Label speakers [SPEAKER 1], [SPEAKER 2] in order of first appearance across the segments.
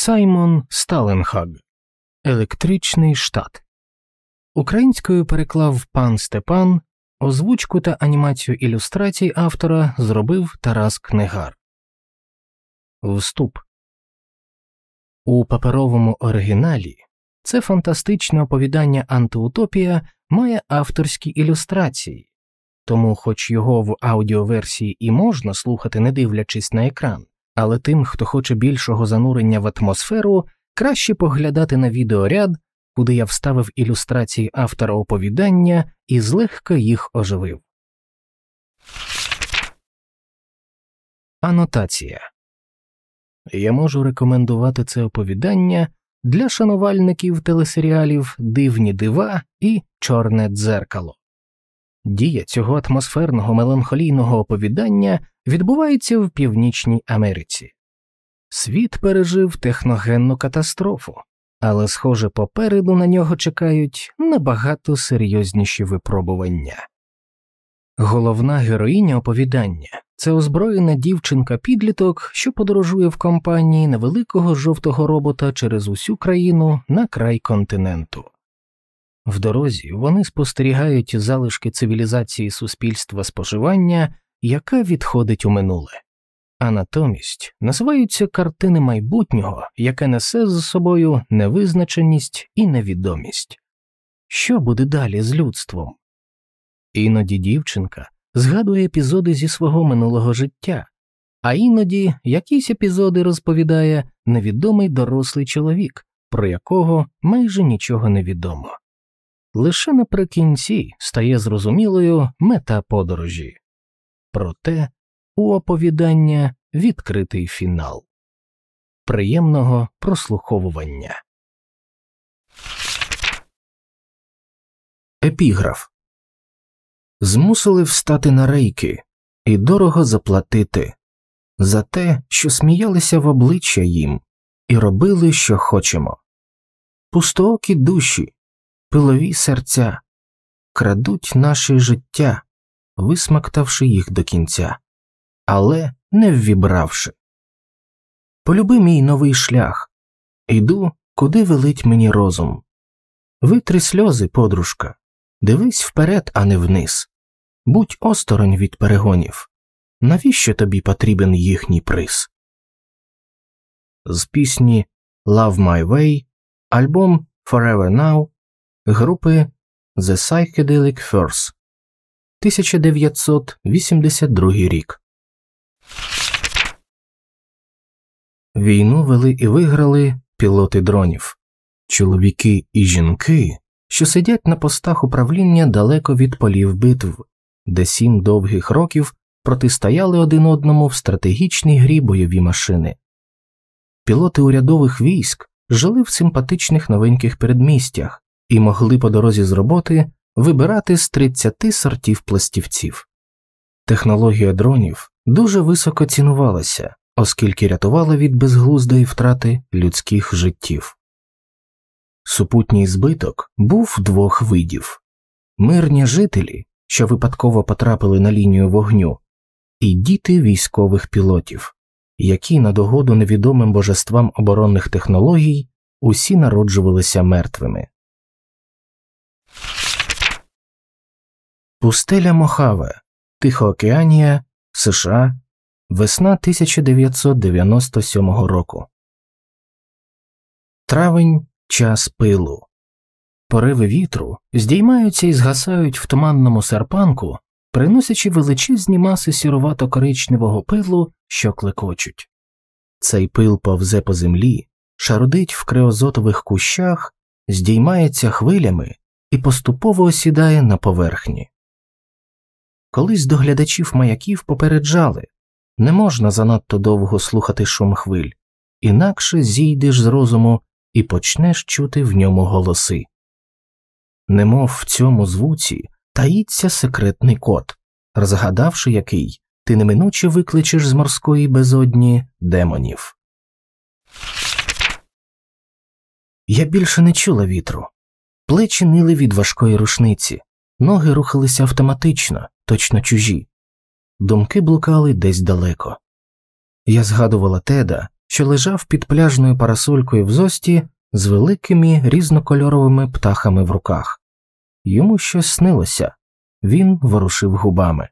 [SPEAKER 1] Саймон Сталенхаг Електричний штат. Українською переклав пан Степан, озвучку та анімацію ілюстрацій автора зробив Тарас Книгар. Вступ у паперовому оригіналі це фантастичне оповідання антиутопія має авторські ілюстрації, тому, хоч його в аудіоверсії і можна слухати, не дивлячись на екран, але тим, хто хоче більшого занурення в атмосферу, краще поглядати на відеоряд, куди я вставив ілюстрації автора оповідання і злегка їх оживив. Анотація Я можу рекомендувати це оповідання для шанувальників телесеріалів Дивні дива і Чорне дзеркало. Дія цього атмосферного меланхолійного оповідання відбувається в Північній Америці. Світ пережив техногенну катастрофу, але, схоже, попереду на нього чекають набагато серйозніші випробування. Головна героїня оповідання це озброєна дівчинка підліток, що подорожує в компанії невеликого жовтого робота через усю країну на край континенту. В дорозі вони спостерігають залишки цивілізації суспільства споживання, яка відходить у минуле, а натомість називаються картини майбутнього, яке несе з собою невизначеність і невідомість. Що буде далі з людством? Іноді дівчинка згадує епізоди зі свого минулого життя, а іноді якісь епізоди розповідає невідомий дорослий чоловік, про якого майже нічого не відомо. Лише наприкінці стає зрозумілою мета подорожі, проте у оповідання відкритий фінал приємного прослуховування. Епіграф змусили встати на рейки і дорого заплатити за те, що сміялися в обличчя їм і робили, що хочемо. Пустоокі душі, пилові серця крадуть наше життя, висмактавши їх до кінця, але не ввібравши. Полюби мій новий шлях, іду, куди велить мені розум. Витри сльози, подружка, дивись вперед, а не вниз. Будь осторонь від перегонів. Навіщо тобі потрібен їхній приз? З пісні Love My Way, альбом Forever Now групи The Psychedelic First 1982 рік. Війну вели і виграли пілоти дронів, чоловіки і жінки, що сидять на постах управління далеко від полів битв, де сім довгих років протистояли один одному в стратегічній грі бойові машини. Пілоти урядових військ жили в симпатичних новеньких передмістях і могли по дорозі з роботи вибирати з 30 сортів пластівців. Технологія дронів дуже високо цінувалася, оскільки рятувала від безглуздої втрати людських життів. Супутній збиток був двох видів мирні жителі, що випадково потрапили на лінію вогню, і діти військових пілотів, які на догоду невідомим божествам оборонних технологій усі народжувалися мертвими. Пустеля Мохаве, Тихоокеанія, США, весна 1997 року. Травень час пилу. Пориви вітру здіймаються і згасають в туманному серпанку, приносячи величезні маси сірувато коричневого пилу, що клекочуть. Цей пил повзе по землі, шарудить в криозотових кущах, здіймається хвилями і поступово осідає на поверхні. Колись до глядачів маяків попереджали не можна занадто довго слухати шум хвиль, інакше зійдеш з розуму і почнеш чути в ньому голоси. Немов в цьому звуці таїться секретний код, розгадавши який, ти неминуче викличеш з морської безодні демонів. Я більше не чула вітру, плечі нили від важкої рушниці, ноги рухалися автоматично, точно чужі, думки блукали десь далеко. Я згадувала теда, що лежав під пляжною парасолькою в зості з великими різнокольоровими птахами в руках. Йому щось снилося, він ворушив губами.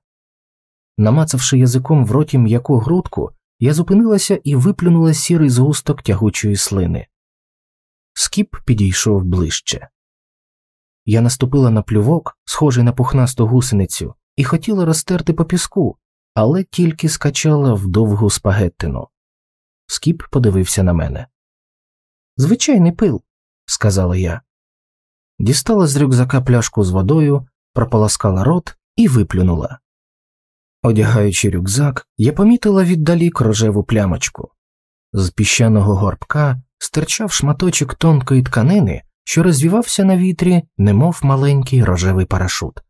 [SPEAKER 1] Намацавши язиком в роті м'яку грудку, я зупинилася і виплюнула сірий згусток тягучої слини. Скіп підійшов ближче. Я наступила на плювок, схожий на пухнасту гусеницю, і хотіла розтерти по піску, але тільки скачала в довгу спагеттину. Скіп подивився на мене. Звичайний пил, сказала я. Дістала з рюкзака пляшку з водою, прополоскала рот і виплюнула. Одягаючи рюкзак, я помітила віддалік рожеву плямочку. З піщаного горбка стирчав шматочок тонкої тканини, що розвівався на вітрі, немов маленький рожевий парашут.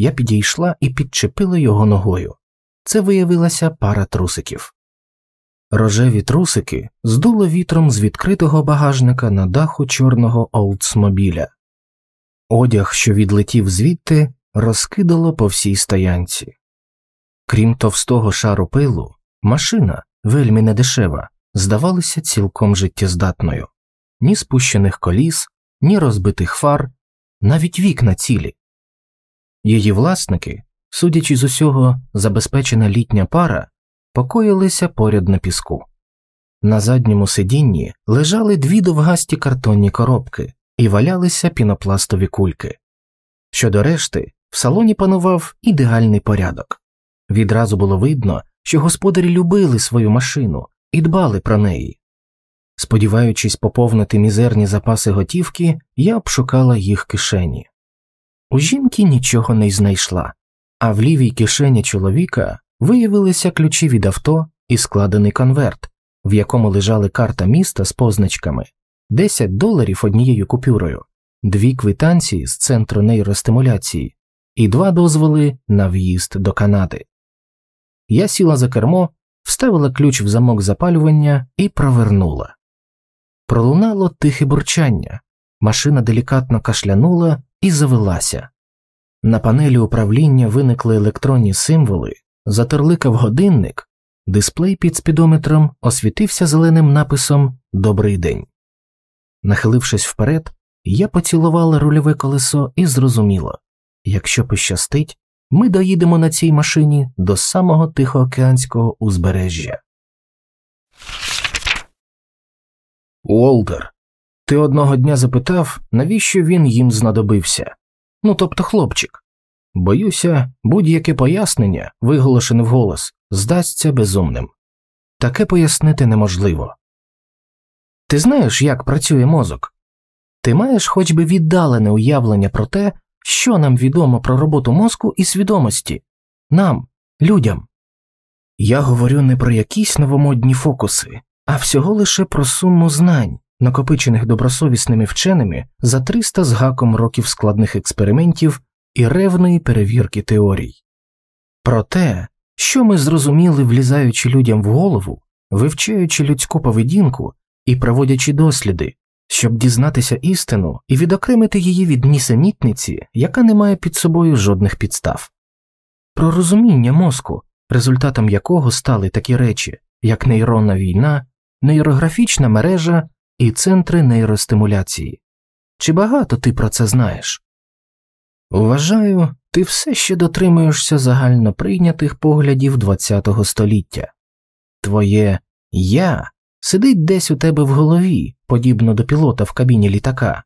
[SPEAKER 1] Я підійшла і підчепила його ногою. Це виявилася пара трусиків. Рожеві трусики здуло вітром з відкритого багажника на даху чорного Олдсмобіля. Одяг, що відлетів звідти, розкидало по всій стоянці. Крім товстого шару пилу, машина, вельми недешева, здавалася цілком життєздатною ні спущених коліс, ні розбитих фар, навіть вікна цілі. Її власники, судячи з усього, забезпечена літня пара, покоїлися поряд на піску. На задньому сидінні лежали дві довгасті картонні коробки і валялися пінопластові кульки. Щодо решти, в салоні панував ідеальний порядок. Відразу було видно, що господарі любили свою машину і дбали про неї. Сподіваючись поповнити мізерні запаси готівки, я обшукала їх кишені. У жінки нічого не знайшла, а в лівій кишені чоловіка виявилися ключі від авто і складений конверт, в якому лежали карта міста з позначками 10 доларів однією купюрою, дві квитанції з центру нейростимуляції і два дозволи на в'їзд до Канади. Я сіла за кермо, вставила ключ в замок запалювання і провернула. Пролунало тихе бурчання, машина делікатно кашлянула і завелася. На панелі управління виникли електронні символи, затерликав годинник, дисплей під спідометром освітився зеленим написом Добрий день. Нахилившись вперед, я поцілувала рульове колесо і зрозуміла якщо пощастить, ми доїдемо на цій машині до самого Тихоокеанського узбережжя. Уолдер, ти одного дня запитав, навіщо він їм знадобився? Ну тобто хлопчик. Боюся, будь-яке пояснення, виголошене вголос, здасться безумним. Таке пояснити неможливо. Ти знаєш, як працює мозок? Ти маєш хоч би віддалене уявлення про те, що нам відомо про роботу мозку і свідомості, нам, людям. Я говорю не про якісь новомодні фокуси, а всього лише про суму знань, накопичених добросовісними вченими за 300 з гаком років складних експериментів і ревної перевірки теорій. Про те, що ми зрозуміли, влізаючи людям в голову, вивчаючи людську поведінку і проводячи досліди, щоб дізнатися істину і відокремити її від нісенітниці, яка не має під собою жодних підстав, про розуміння мозку, результатом якого стали такі речі, як нейронна війна, нейрографічна мережа і центри нейростимуляції. Чи багато ти про це знаєш? Вважаю, ти все ще дотримуєшся загально прийнятих поглядів ХХ століття. Твоє я сидить десь у тебе в голові, подібно до пілота в кабіні літака.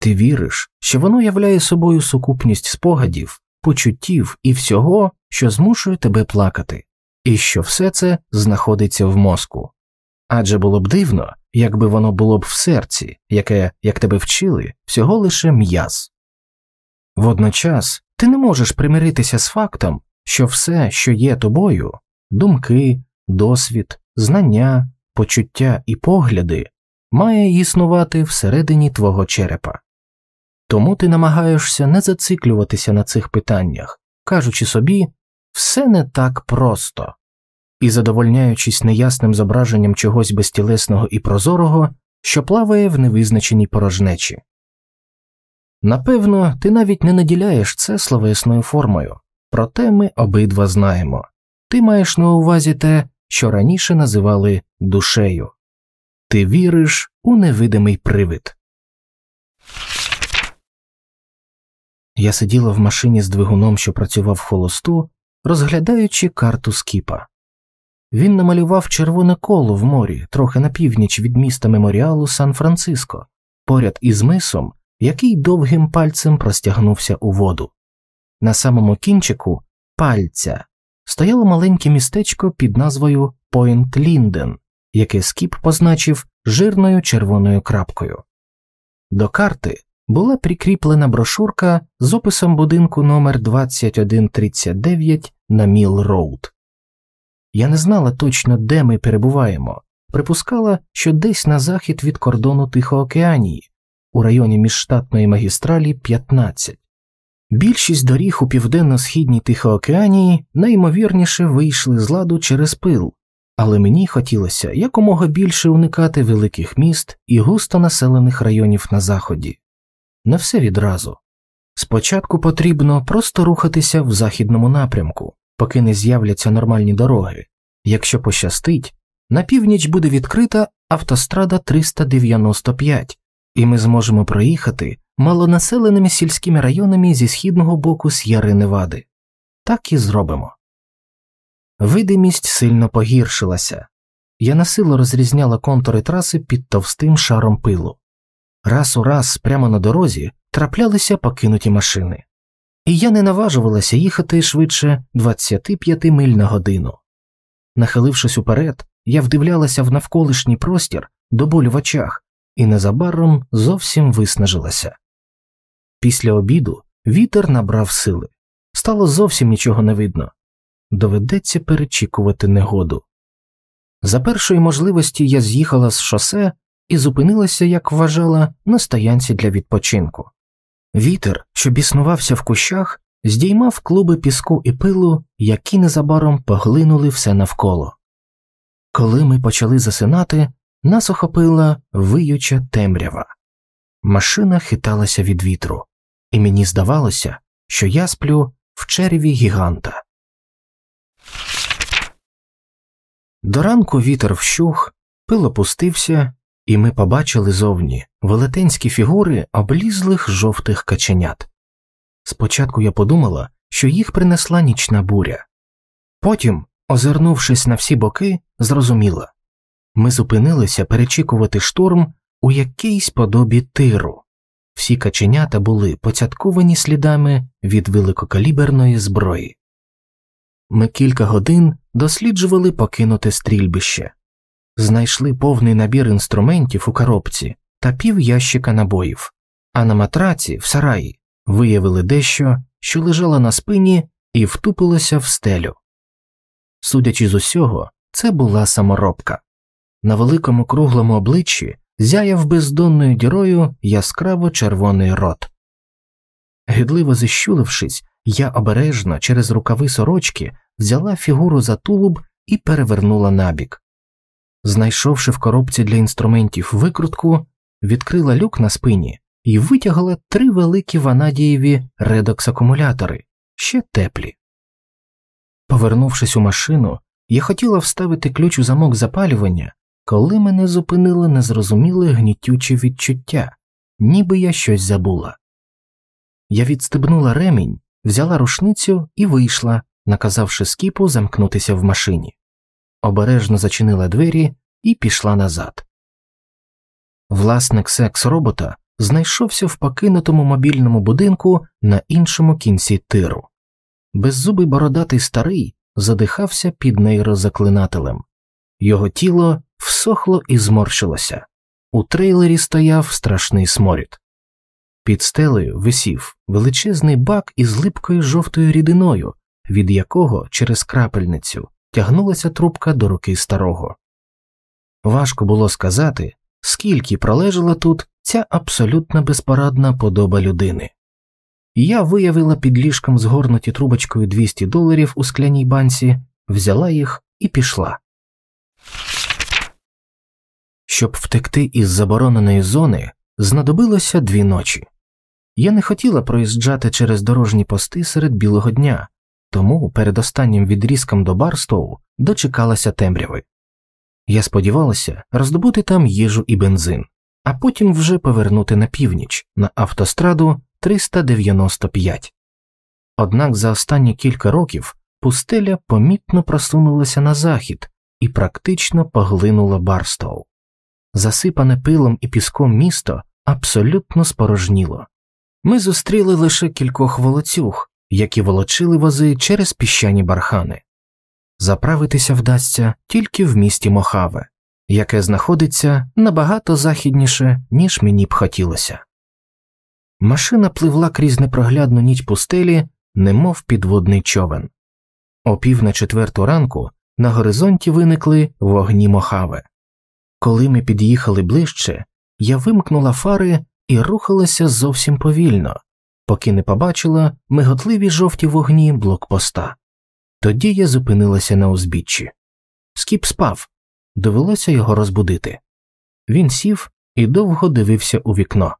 [SPEAKER 1] Ти віриш, що воно являє собою сукупність спогадів, почуттів і всього, що змушує тебе плакати, і що все це знаходиться в мозку. Адже було б дивно, якби воно було б в серці, яке, як тебе вчили, всього лише м'яз. Водночас ти не можеш примиритися з фактом, що все, що є тобою думки, досвід, знання, почуття і погляди, має існувати всередині твого черепа. Тому ти намагаєшся не зациклюватися на цих питаннях, кажучи собі, все не так просто і задовольняючись неясним зображенням чогось безтілесного і прозорого, що плаває в невизначеній порожнечі. Напевно, ти навіть не наділяєш це словесною формою, проте ми обидва знаємо ти маєш на увазі те, що раніше називали душею. Ти віриш у невидимий привид. Я сиділа в машині з двигуном, що працював холосту, розглядаючи карту скіпа. Він намалював червоне коло в морі, трохи на північ від міста меморіалу Сан Франциско, поряд із мисом, який довгим пальцем простягнувся у воду. На самому кінчику пальця стояло маленьке містечко під назвою Пойнт Лінден, яке Скіп позначив жирною червоною крапкою. До карти була прикріплена брошурка з описом будинку номер 2139 на Міл Роуд. Я не знала точно, де ми перебуваємо, припускала, що десь на захід від кордону Тихоокеанії, у районі міжштатної магістралі 15. Більшість доріг у південно-східній Тихоокеанії найімовірніше вийшли з ладу через пил, але мені хотілося якомога більше уникати великих міст і густо населених районів на заході. Не все відразу. Спочатку потрібно просто рухатися в західному напрямку, поки не з'являться нормальні дороги. Якщо пощастить, на північ буде відкрита автострада 395, і ми зможемо проїхати малонаселеними сільськими районами зі східного боку С'яри Невади. Так і зробимо. Видимість сильно погіршилася. Я насилу розрізняла контури траси під товстим шаром пилу. Раз у раз прямо на дорозі траплялися покинуті машини, і я не наважувалася їхати швидше 25 миль на годину. Нахилившись уперед, я вдивлялася в навколишній простір до болю в очах і незабаром зовсім виснажилася. Після обіду вітер набрав сили, стало зовсім нічого не видно доведеться перечікувати негоду. За першої можливості я з'їхала з шосе і зупинилася, як вважала, на стоянці для відпочинку. Вітер, що біснувався в кущах, здіймав клуби піску і пилу, які незабаром поглинули все навколо. Коли ми почали засинати, нас охопила виюча темрява. Машина хиталася від вітру, і мені здавалося, що я сплю в черві гіганта. До ранку вітер вщух, пил опустився, і ми побачили зовні велетенські фігури облізлих жовтих каченят. Спочатку я подумала, що їх принесла нічна буря. Потім, озирнувшись на всі боки, зрозуміла ми зупинилися перечікувати штурм у якійсь подобі тиру. Всі каченята були поцятковані слідами від великокаліберної зброї. Ми кілька годин досліджували покинуте стрільбище, знайшли повний набір інструментів у коробці та пів ящика набоїв, а на матраці в сараї виявили дещо, що лежало на спині і втупилося в стелю. Судячи з усього, це була саморобка. На великому круглому обличчі зяяв бездонною дірою яскраво червоний рот. Гидливо зіщулившись, я обережно через рукави сорочки взяла фігуру за тулуб і перевернула набік. Знайшовши в коробці для інструментів викрутку, відкрила люк на спині і витягла три великі ванадієві редокс-акумулятори, ще теплі. Повернувшись у машину, я хотіла вставити ключ у замок запалювання, коли мене зупинило незрозуміле гнітюче відчуття, ніби я щось забула. Я відстебнула ремінь, взяла рушницю і вийшла, наказавши скіпу замкнутися в машині, обережно зачинила двері і пішла назад. Власник секс робота знайшовся в покинутому мобільному будинку на іншому кінці тиру. Беззубий бородатий старий задихався під нейрозаклинателем, його тіло всохло і зморщилося. У трейлері стояв страшний сморід. Під стелею висів величезний бак із липкою жовтою рідиною, від якого через крапельницю тягнулася трубка до руки старого. Важко було сказати, скільки пролежала тут ця абсолютно безпорадна подоба людини. Я виявила під ліжком згорнуті трубочкою 200 доларів у скляній банці, взяла їх і пішла. Щоб втекти із забороненої зони, знадобилося дві ночі. Я не хотіла проїжджати через дорожні пости серед білого дня, тому перед останнім відрізком до Барстоу дочекалася темряви. Я сподівалася роздобути там їжу і бензин, а потім вже повернути на північ на автостраду 395. Однак за останні кілька років пустеля помітно просунулася на захід і практично поглинула Барстоу. Засипане пилом і піском місто абсолютно спорожніло. Ми зустріли лише кількох волоцюг, які волочили вози через піщані бархани. Заправитися вдасться тільки в місті Мохаве, яке знаходиться набагато західніше, ніж мені б хотілося. Машина пливла крізь непроглядну ніч пустелі, немов підводний човен. О пів на четверту ранку на горизонті виникли вогні Мохаве. Коли ми під'їхали ближче, я вимкнула фари і рухалася зовсім повільно, поки не побачила миготливі жовті вогні блокпоста. Тоді я зупинилася на узбіччі. Скіп спав, довелося його розбудити. Він сів і довго дивився у вікно.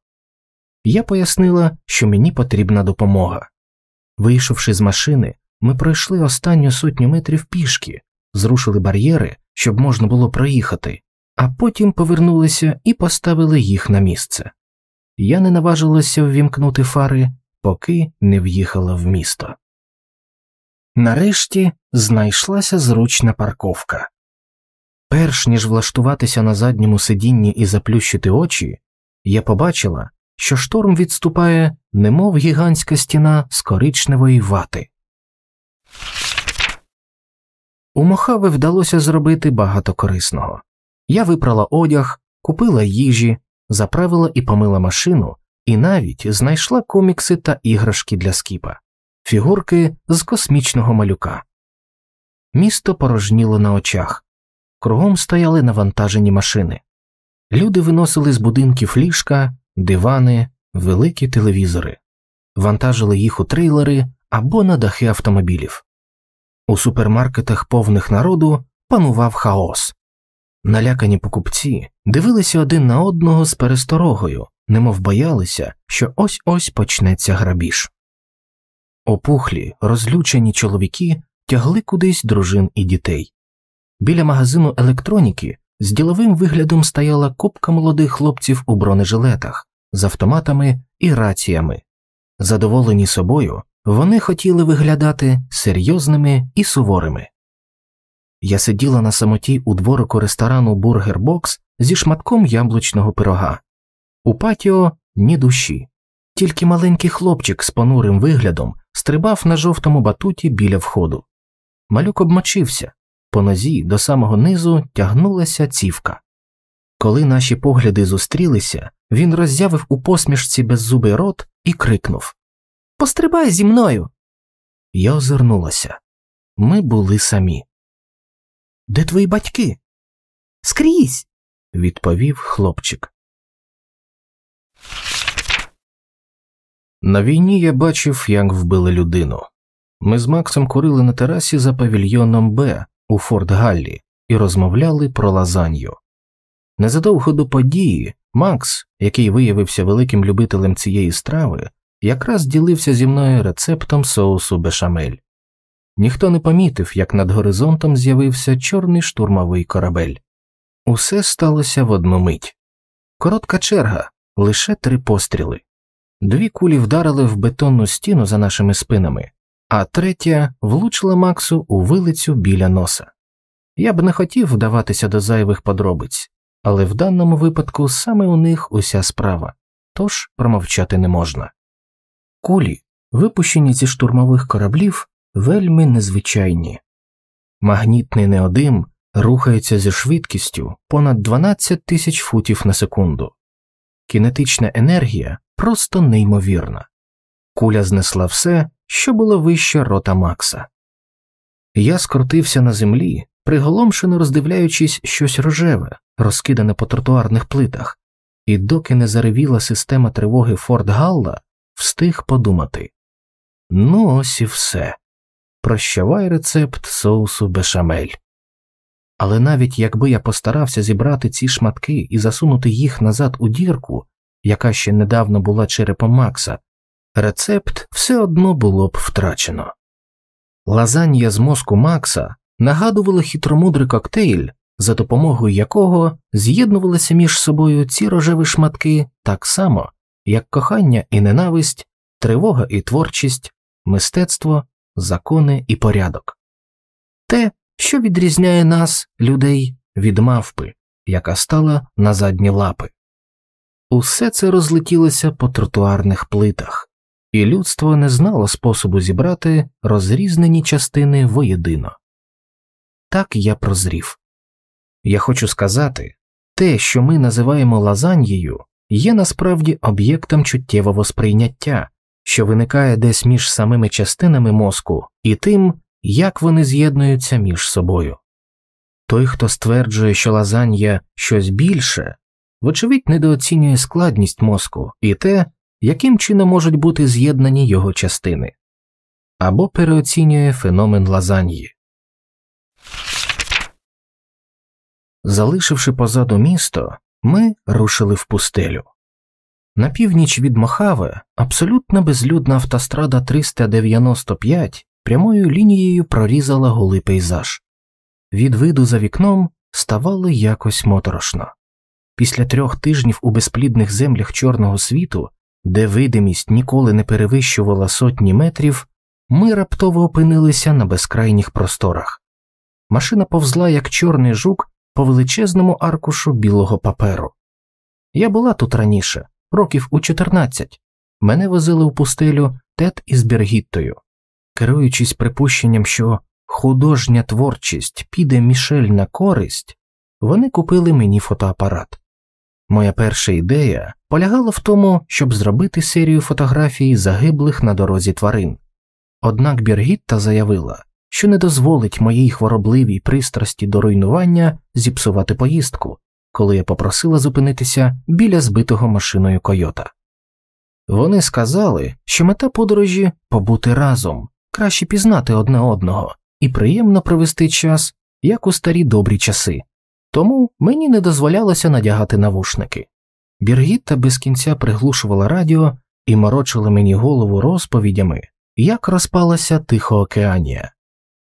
[SPEAKER 1] Я пояснила, що мені потрібна допомога. Вийшовши з машини, ми пройшли останню сотню метрів пішки, зрушили бар'єри, щоб можна було проїхати, а потім повернулися і поставили їх на місце. Я не наважилася ввімкнути фари, поки не в'їхала в місто. Нарешті знайшлася зручна парковка. Перш ніж влаштуватися на задньому сидінні і заплющити очі, я побачила, що шторм відступає, немов гігантська стіна з коричневої вати. У Мохаве вдалося зробити багато корисного. Я випрала одяг, купила їжі, заправила і помила машину, і навіть знайшла комікси та іграшки для скіпа, фігурки з космічного малюка. Місто порожніло на очах, кругом стояли навантажені машини. Люди виносили з будинків ліжка, дивани, великі телевізори, вантажили їх у трейлери або на дахи автомобілів. У супермаркетах повних народу панував хаос. Налякані покупці дивилися один на одного з пересторогою, немов боялися, що ось ось почнеться грабіж. Опухлі, розлючені чоловіки тягли кудись дружин і дітей. Біля магазину електроніки з діловим виглядом стояла купка молодих хлопців у бронежилетах з автоматами і раціями. Задоволені собою, вони хотіли виглядати серйозними і суворими. Я сиділа на самоті у дворику ресторану Бургер Бокс зі шматком яблучного пирога. У патіо ні душі, тільки маленький хлопчик з понурим виглядом стрибав на жовтому батуті біля входу. Малюк обмочився, по нозі до самого низу тягнулася цівка. Коли наші погляди зустрілися, він роззявив у посмішці беззубий рот і крикнув Пострибай зі мною. Я озирнулася. Ми були самі. Де твої батьки? Скрізь, відповів хлопчик. На війні я бачив, як вбили людину. Ми з Максом курили на терасі за павільйоном Б у Форт Галлі і розмовляли про лазанью. Незадовго до події Макс, який виявився великим любителем цієї страви, якраз ділився зі мною рецептом соусу бешамель. Ніхто не помітив, як над горизонтом з'явився чорний штурмовий корабель. Усе сталося в одну мить. Коротка черга, лише три постріли. Дві кулі вдарили в бетонну стіну за нашими спинами, а третя влучила Максу у вилицю біля носа. Я б не хотів вдаватися до зайвих подробиць, але в даному випадку саме у них уся справа, тож промовчати не можна. Кулі, випущені зі штурмових кораблів, вельми незвичайні. Магнітний неодим рухається зі швидкістю понад 12 тисяч футів на секунду. Кінетична енергія просто неймовірна. Куля знесла все, що було вище рота Макса. Я скрутився на землі, приголомшено роздивляючись щось рожеве, розкидане по тротуарних плитах, і доки не заревіла система тривоги Форт Галла, встиг подумати ну, ось і все. Прощавай рецепт соусу бешамель. Але навіть якби я постарався зібрати ці шматки і засунути їх назад у дірку, яка ще недавно була черепом Макса, рецепт все одно було б втрачено. Лазанья з мозку Макса нагадувала хитромудрий коктейль, за допомогою якого з'єднувалися між собою ці рожеві шматки так само, як кохання і ненависть, тривога і творчість, мистецтво, закони і порядок. Те, що відрізняє нас, людей, від мавпи, яка стала на задні лапи. Усе це розлетілося по тротуарних плитах, і людство не знало способу зібрати розрізнені частини воєдино. Так я прозрів. Я хочу сказати те, що ми називаємо лазаньєю, є насправді об'єктом чуттєвого сприйняття, що виникає десь між самими частинами мозку і тим, як вони з'єднуються між собою. Той, хто стверджує, що лазанья щось більше, вочевидь недооцінює складність мозку і те, яким чином можуть бути з'єднані його частини, або переоцінює феномен лазаньї. Залишивши позаду місто, ми рушили в пустелю. На північ від Мохаве абсолютно безлюдна автострада 395 прямою лінією прорізала голий пейзаж. Від виду за вікном ставало якось моторошно. Після трьох тижнів у безплідних землях чорного світу, де видимість ніколи не перевищувала сотні метрів, ми раптово опинилися на безкрайніх просторах. Машина повзла, як чорний жук, по величезному аркушу білого паперу. Я була тут раніше, років у 14. Мене возили у пустелю Тед із Бергіттою. Керуючись припущенням, що художня творчість піде Мішель на користь, вони купили мені фотоапарат. Моя перша ідея полягала в тому, щоб зробити серію фотографій загиблих на дорозі тварин. Однак Біргітта заявила, що не дозволить моїй хворобливій пристрасті до руйнування зіпсувати поїздку, коли я попросила зупинитися біля збитого машиною койота. Вони сказали, що мета подорожі побути разом, краще пізнати одне одного і приємно провести час, як у старі добрі часи, тому мені не дозволялося надягати навушники. Біргітта без кінця приглушувала радіо і морочила мені голову розповідями, як розпалася Тихоокеанія,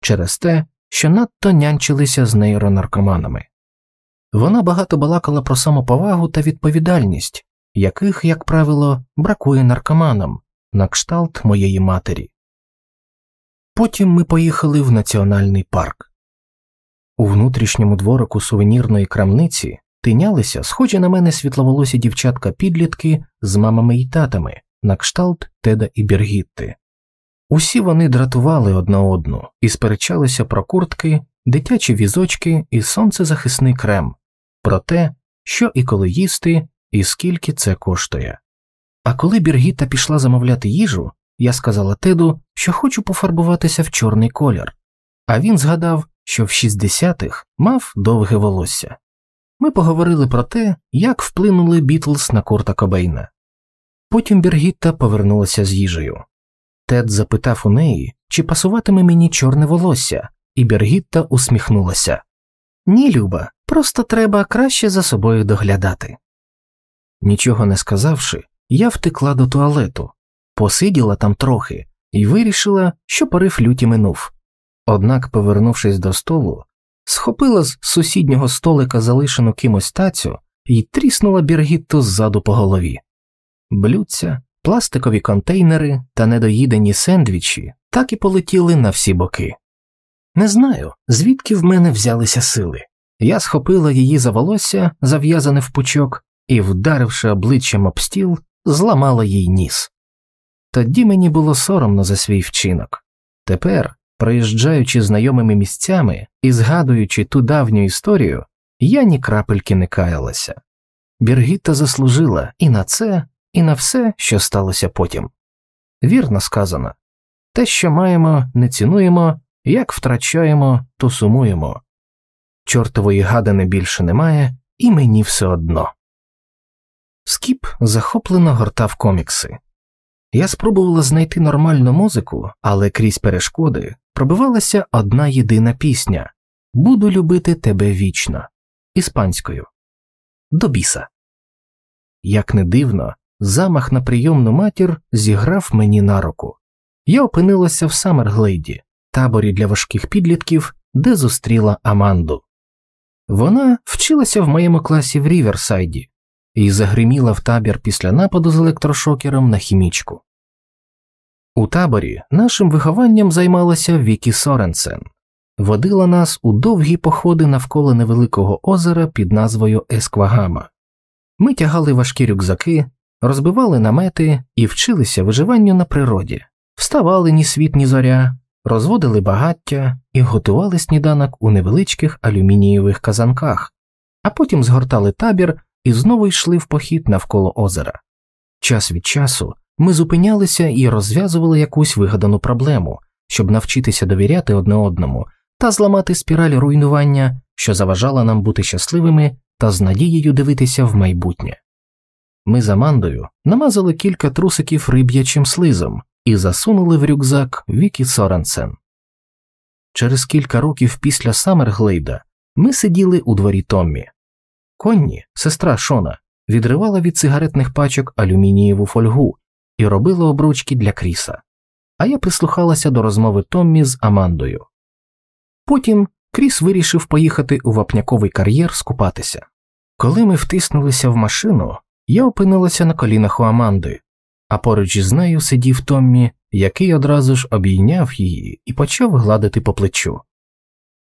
[SPEAKER 1] через те, що надто нянчилися з нейронаркоманами. Вона багато балакала про самоповагу та відповідальність, яких, як правило, бракує наркоманам на кшталт моєї матері. Потім ми поїхали в національний парк. У внутрішньому дворику сувенірної крамниці тинялися схожі на мене світловолосі дівчатка підлітки з мамами й татами на кшталт Теда і Біргітти. Усі вони дратували одна одну і сперечалися про куртки, дитячі візочки і сонцезахисний крем, про те, що і коли їсти, і скільки це коштує. А коли Біргіта пішла замовляти їжу, я сказала Теду, що хочу пофарбуватися в чорний колір, а він згадав, що в 60-х мав довге волосся. Ми поговорили про те, як вплинули Бітлз на Курта Кобейна. Потім Біргітта повернулася з їжею. Тед запитав у неї, чи пасуватиме мені чорне волосся, і Біргітта усміхнулася. Ні, Люба, просто треба краще за собою доглядати. Нічого не сказавши, я втекла до туалету, посиділа там трохи і вирішила, що порив люті минув. Однак, повернувшись до столу, схопила з сусіднього столика залишену кимось тацю і тріснула Біргітту ззаду по голові. Блюдця, пластикові контейнери та недоїдені сендвічі так і полетіли на всі боки. Не знаю, звідки в мене взялися сили. Я схопила її за волосся, зав'язане в пучок, і, вдаривши обличчям об стіл, зламала їй ніс. Тоді мені було соромно за свій вчинок. Тепер, проїжджаючи знайомими місцями і згадуючи ту давню історію, я ні крапельки не каялася. Біргіта заслужила і на це, і на все, що сталося потім. Вірно сказано те, що маємо, не цінуємо, як втрачаємо, то сумуємо. Чортової гадани більше немає, і мені все одно. Скіп захоплено гортав комікси. Я спробувала знайти нормальну музику, але крізь перешкоди пробивалася одна єдина пісня Буду любити тебе вічно іспанською. До біса. Як не дивно, замах на прийомну матір зіграв мені на руку. Я опинилася в Самерглейді, таборі для важких підлітків, де зустріла Аманду. Вона вчилася в моєму класі в Ріверсайді і загриміла в табір після нападу з електрошокером на хімічку. У таборі нашим вихованням займалася Вікі Соренсен, водила нас у довгі походи навколо невеликого озера під назвою Есквагама. Ми тягали важкі рюкзаки, розбивали намети і вчилися виживанню на природі, вставали ні світ, ні зоря, розводили багаття і готували сніданок у невеличких алюмінієвих казанках, а потім згортали табір і знову йшли в похід навколо озера. Час від часу ми зупинялися і розв'язували якусь вигадану проблему, щоб навчитися довіряти одне одному та зламати спіраль руйнування, що заважала нам бути щасливими та з надією дивитися в майбутнє. Ми з Амандою намазали кілька трусиків риб'ячим слизом і засунули в рюкзак Вікі Соренсен. Через кілька років після Самерглейда ми сиділи у дворі Томмі. Конні, сестра Шона, відривала від сигаретних пачок алюмінієву фольгу і робила обручки для Кріса, а я прислухалася до розмови Томмі з Амандою. Потім Кріс вирішив поїхати у вапняковий кар'єр скупатися. Коли ми втиснулися в машину, я опинилася на колінах у Аманди, а поруч із нею сидів Томмі, який одразу ж обійняв її і почав гладити по плечу.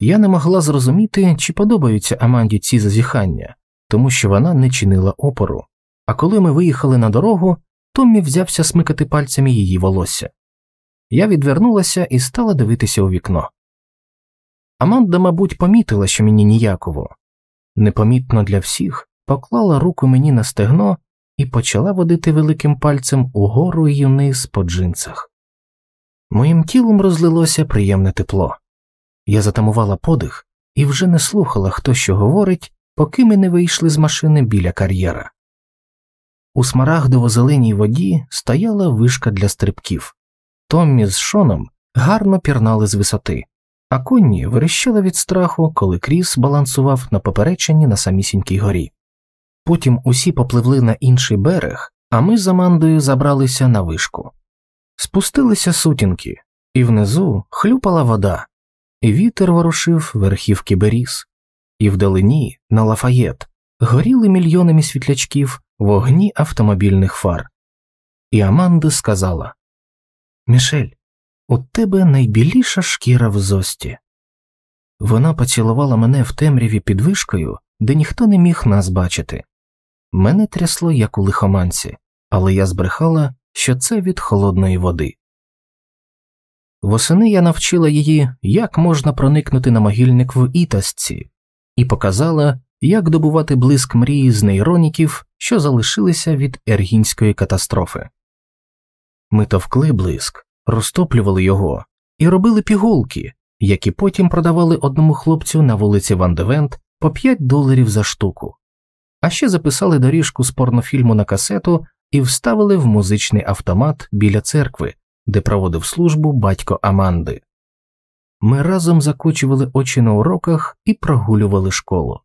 [SPEAKER 1] Я не могла зрозуміти, чи подобаються Аманді ці зазіхання, тому що вона не чинила опору. А коли ми виїхали на дорогу, Томмі взявся смикати пальцями її волосся. Я відвернулася і стала дивитися у вікно. Аманда, мабуть, помітила, що мені ніяково. Непомітно для всіх поклала руку мені на стегно і почала водити великим пальцем угору й вниз по джинсах. Моїм тілом розлилося приємне тепло. Я затамувала подих і вже не слухала, хто що говорить, поки ми не вийшли з машини біля кар'єра. У смарагдово-зеленій воді стояла вишка для стрибків. Томмі з Шоном гарно пірнали з висоти, а конні верещали від страху, коли Кріс балансував на попереченні на самісінькій горі. Потім усі попливли на інший берег, а ми з Амандою забралися на вишку. Спустилися сутінки, і внизу хлюпала вода, і вітер ворушив верхівки беріз, і вдалині на лафаєт горіли мільйонами світлячків вогні автомобільних фар. І Аманда сказала Мішель, у тебе найбіліша шкіра в зості. Вона поцілувала мене в темряві під вишкою, де ніхто не міг нас бачити. Мене трясло, як у лихоманці, але я збрехала, що це від холодної води. Восени я навчила її, як можна проникнути на могильник в ітасці, і показала, як добувати блиск мрії з нейроніків, що залишилися від ергінської катастрофи. Ми товкли блиск, розтоплювали його і робили пігулки, які потім продавали одному хлопцю на вулиці Вандевент по 5 доларів за штуку, а ще записали доріжку з порнофільму на касету і вставили в музичний автомат біля церкви, де проводив службу батько Аманди. Ми разом закочували очі на уроках і прогулювали школу,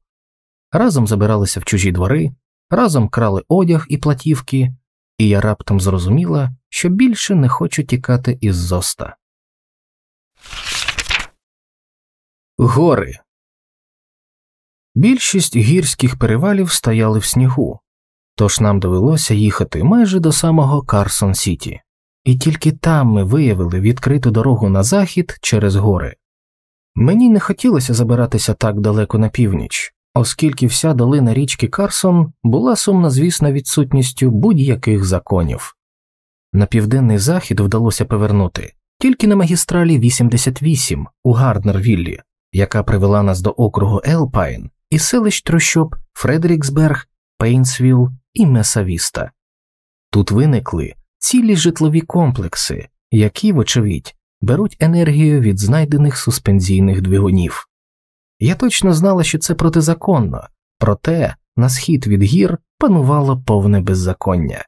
[SPEAKER 1] разом забиралися в чужі двори, разом крали одяг і платівки, і я раптом зрозуміла, що більше не хочу тікати із зоста. Гори Більшість гірських перевалів стояли в снігу, тож нам довелося їхати майже до самого Карсон Сіті, і тільки там ми виявили відкриту дорогу на захід через гори. Мені не хотілося забиратися так далеко на північ, оскільки вся долина річки Карсон була сумнозвісна відсутністю будь-яких законів. На південний захід вдалося повернути тільки на магістралі 88 у Гарднервіллі, яка привела нас до округу Елпайн і селищ трущоб Фредеріксберг, Пейнсвіл і Месавіста. Тут виникли цілі житлові комплекси, які, вочевидь, беруть енергію від знайдених суспензійних двигунів. Я точно знала, що це протизаконно, проте на схід від гір панувало повне беззаконня.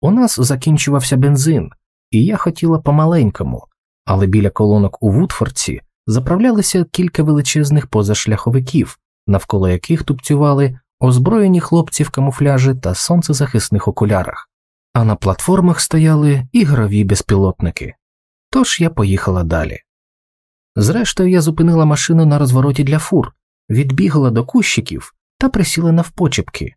[SPEAKER 1] У нас закінчувався бензин, і я хотіла помаленькому, але біля колонок у Вудфорці заправлялися кілька величезних позашляховиків, навколо яких тупцювали озброєні хлопці в камуфляжі та сонцезахисних окулярах, а на платформах стояли ігрові безпілотники. Тож я поїхала далі. Зрештою, я зупинила машину на розвороті для фур, відбігла до кущиків та присіла навпочепки,